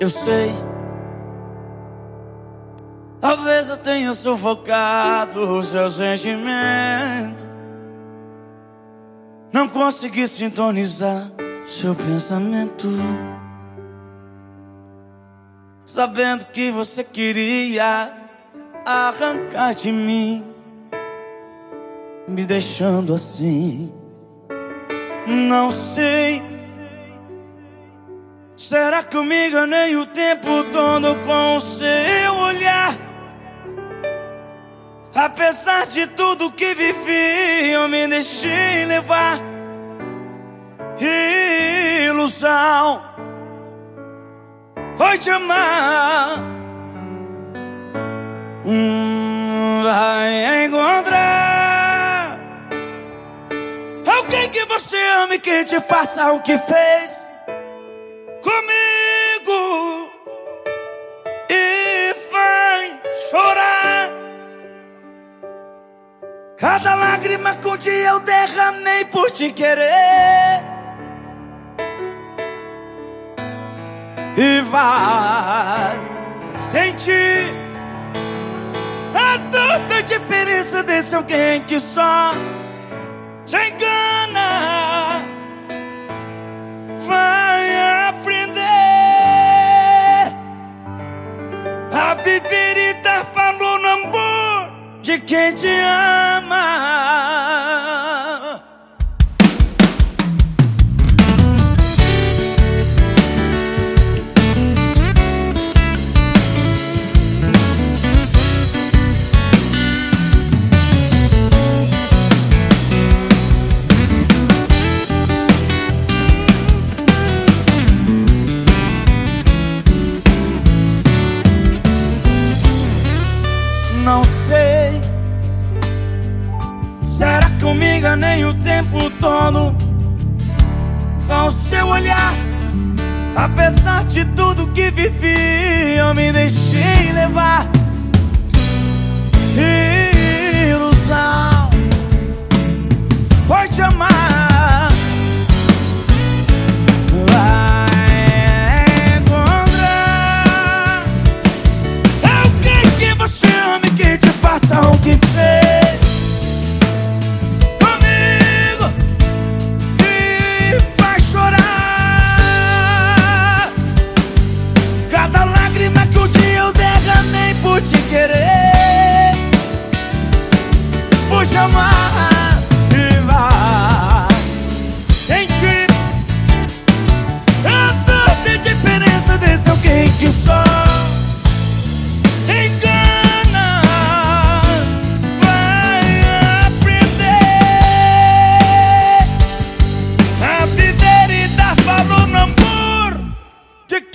Eu sei. Talvez eu tenha sufocado o seu sentimento. Não consegui sintonizar seu pensamento. Sabendo que você queria arrancar de mim, me deixando assim. Não sei Será que eu me enganei o tempo todo com o seu olhar? Apesar de tudo que vivi, eu me deixei levar. Ilusão foi te amar. Hum, vai encontrar alguém que você ame que te faça o que fez comigo e vai chorar. Cada lágrima que um dia eu derramei por te querer. E vai sentir a dor da diferença desse alguém que só te engana. De quem te ama. Não sei. Enganei o tempo todo com seu olhar? Apesar de tudo que vivi,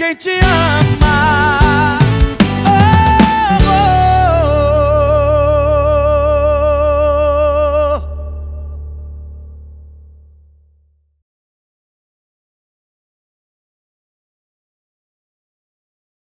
quem te ama.